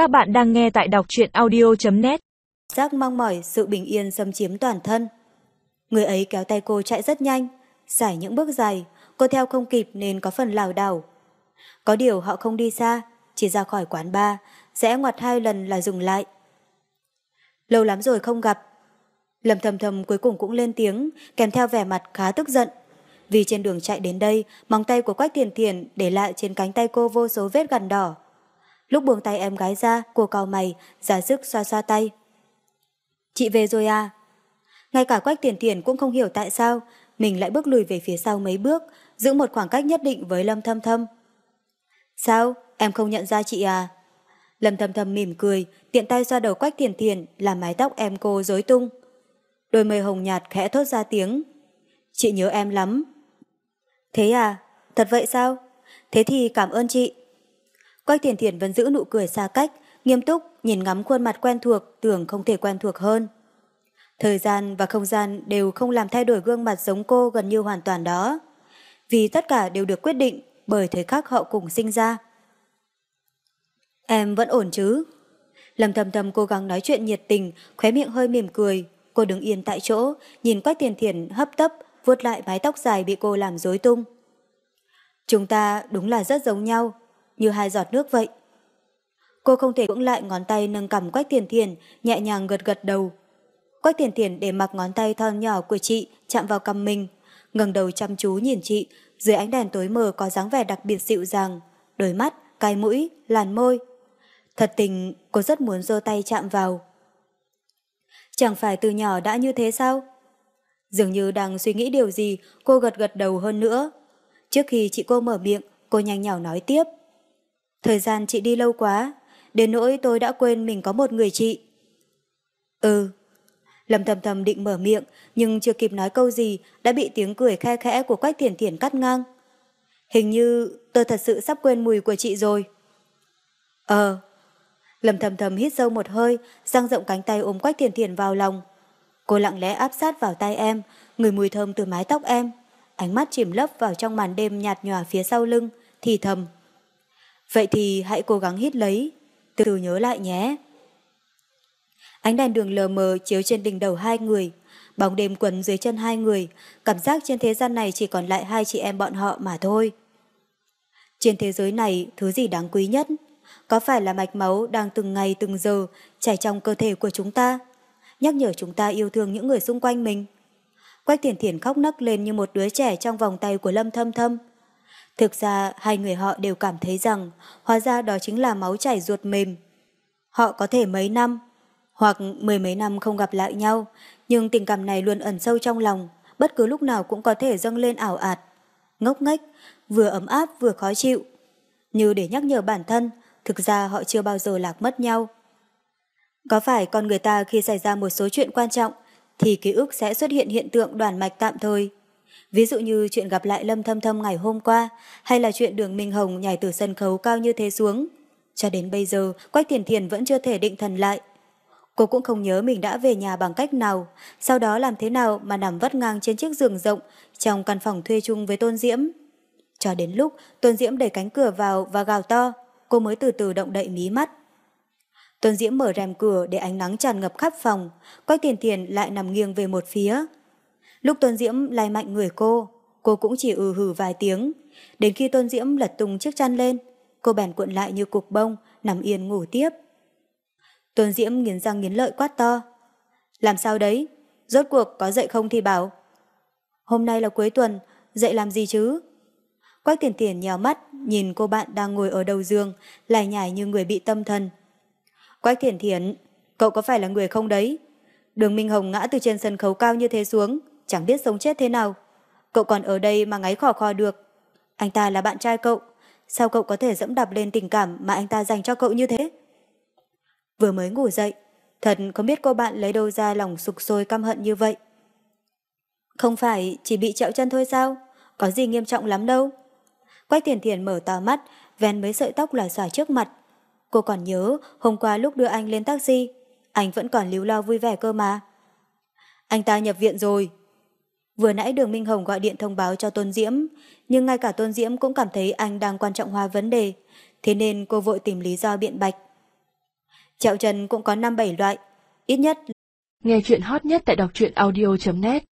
Các bạn đang nghe tại đọc truyện audio.net Giác mong mỏi sự bình yên xâm chiếm toàn thân. Người ấy kéo tay cô chạy rất nhanh, giải những bước dài, cô theo không kịp nên có phần lảo đảo. Có điều họ không đi xa, chỉ ra khỏi quán bar, sẽ ngoặt hai lần là dừng lại. Lâu lắm rồi không gặp. Lâm thầm thầm cuối cùng cũng lên tiếng, kèm theo vẻ mặt khá tức giận. Vì trên đường chạy đến đây, móng tay của Quách Thiền Thiền để lại trên cánh tay cô vô số vết gằn đỏ. Lúc buông tay em gái ra, cô cau mày, giả sức xoa xoa tay. Chị về rồi à? Ngay cả Quách tiền tiền cũng không hiểu tại sao mình lại bước lùi về phía sau mấy bước, giữ một khoảng cách nhất định với Lâm Thâm Thâm. Sao? Em không nhận ra chị à? Lâm Thâm Thâm mỉm cười, tiện tay xoa đầu Quách tiền tiền làm mái tóc em cô rối tung. Đôi môi hồng nhạt khẽ thốt ra tiếng. Chị nhớ em lắm. Thế à? Thật vậy sao? Thế thì cảm ơn chị. Quách Thiền Thiền vẫn giữ nụ cười xa cách, nghiêm túc nhìn ngắm khuôn mặt quen thuộc, tưởng không thể quen thuộc hơn. Thời gian và không gian đều không làm thay đổi gương mặt giống cô gần như hoàn toàn đó. Vì tất cả đều được quyết định bởi thời khắc họ cùng sinh ra. Em vẫn ổn chứ? Lâm thầm thầm cố gắng nói chuyện nhiệt tình, khóe miệng hơi mỉm cười. Cô đứng yên tại chỗ, nhìn Quách Tiền Thiền hấp tấp, vuốt lại mái tóc dài bị cô làm rối tung. Chúng ta đúng là rất giống nhau, như hai giọt nước vậy. Cô không thể cưỡng lại ngón tay nâng cầm Quách Tiền Thiền, nhẹ nhàng gật gật đầu. Quách Tiền Thiền để mặc ngón tay thon nhỏ của chị chạm vào cầm mình, ngẩng đầu chăm chú nhìn chị, dưới ánh đèn tối mờ có dáng vẻ đặc biệt dịu dàng, đôi mắt, cái mũi, làn môi. Thật tình, cô rất muốn giơ tay chạm vào. Chẳng phải từ nhỏ đã như thế sao? Dường như đang suy nghĩ điều gì, cô gật gật đầu hơn nữa. Trước khi chị cô mở miệng, cô nhanh nhỏ nói tiếp. Thời gian chị đi lâu quá, đến nỗi tôi đã quên mình có một người chị. Ừ. Lâm thầm thầm định mở miệng, nhưng chưa kịp nói câu gì đã bị tiếng cười khe khẽ của Quách Thiển Thiển cắt ngang. Hình như tôi thật sự sắp quên mùi của chị rồi. Ờ. Lâm thầm thầm hít sâu một hơi, dang rộng cánh tay ôm Quách Thiển Thiển vào lòng. Cô lặng lẽ áp sát vào tay em, người mùi thơm từ mái tóc em. Ánh mắt chìm lấp vào trong màn đêm nhạt nhòa phía sau lưng, thì thầm. Vậy thì hãy cố gắng hít lấy, từ từ nhớ lại nhé. Ánh đèn đường lờ mờ chiếu trên đỉnh đầu hai người, bóng đêm quấn dưới chân hai người, cảm giác trên thế gian này chỉ còn lại hai chị em bọn họ mà thôi. Trên thế giới này, thứ gì đáng quý nhất? Có phải là mạch máu đang từng ngày từng giờ chảy trong cơ thể của chúng ta? Nhắc nhở chúng ta yêu thương những người xung quanh mình. Quách thiền thiền khóc nấc lên như một đứa trẻ trong vòng tay của Lâm Thâm Thâm. Thực ra hai người họ đều cảm thấy rằng hóa ra đó chính là máu chảy ruột mềm. Họ có thể mấy năm hoặc mười mấy năm không gặp lại nhau nhưng tình cảm này luôn ẩn sâu trong lòng bất cứ lúc nào cũng có thể dâng lên ảo ạt. Ngốc nghếch, vừa ấm áp vừa khó chịu. Như để nhắc nhở bản thân thực ra họ chưa bao giờ lạc mất nhau. Có phải con người ta khi xảy ra một số chuyện quan trọng thì ký ức sẽ xuất hiện hiện tượng đoàn mạch tạm thời. Ví dụ như chuyện gặp lại Lâm Thâm Thâm ngày hôm qua, hay là chuyện đường Minh Hồng nhảy từ sân khấu cao như thế xuống. Cho đến bây giờ, Quách Thiền Thiền vẫn chưa thể định thần lại. Cô cũng không nhớ mình đã về nhà bằng cách nào, sau đó làm thế nào mà nằm vắt ngang trên chiếc giường rộng trong căn phòng thuê chung với Tôn Diễm. Cho đến lúc Tôn Diễm đẩy cánh cửa vào và gào to, cô mới từ từ động đậy mí mắt. Tôn Diễm mở rèm cửa để ánh nắng tràn ngập khắp phòng, Quách Tiền Tiền lại nằm nghiêng về một phía. Lúc Tôn Diễm lay mạnh người cô, cô cũng chỉ ừ hừ vài tiếng. Đến khi Tôn Diễm lật tung chiếc chăn lên, cô bèn cuộn lại như cục bông, nằm yên ngủ tiếp. Tôn Diễm nghiến răng nghiến lợi quát to. Làm sao đấy? Rốt cuộc có dậy không thì bảo. Hôm nay là cuối tuần, dậy làm gì chứ? Quách tiền tiền nhào mắt, nhìn cô bạn đang ngồi ở đầu giường, lại nhảy như người bị tâm thần. Quách tiền thiền, cậu có phải là người không đấy? Đường Minh Hồng ngã từ trên sân khấu cao như thế xuống, chẳng biết sống chết thế nào. Cậu còn ở đây mà ngáy khò khò được. Anh ta là bạn trai cậu, sao cậu có thể dẫm đạp lên tình cảm mà anh ta dành cho cậu như thế? Vừa mới ngủ dậy, thật không biết cô bạn lấy đâu ra lòng sục sôi căm hận như vậy. Không phải chỉ bị trẹo chân thôi sao? Có gì nghiêm trọng lắm đâu. Quách tiền thiền mở to mắt, ven mấy sợi tóc là xòa trước mặt. Cô còn nhớ hôm qua lúc đưa anh lên taxi, anh vẫn còn líu lo vui vẻ cơ mà. Anh ta nhập viện rồi. Vừa nãy đường Minh Hồng gọi điện thông báo cho Tôn Diễm, nhưng ngay cả Tôn Diễm cũng cảm thấy anh đang quan trọng hóa vấn đề, thế nên cô vội tìm lý do biện bạch. Chẹo chân cũng có 5-7 loại, ít nhất. Nghe chuyện hot nhất tại đọc truyện audio.net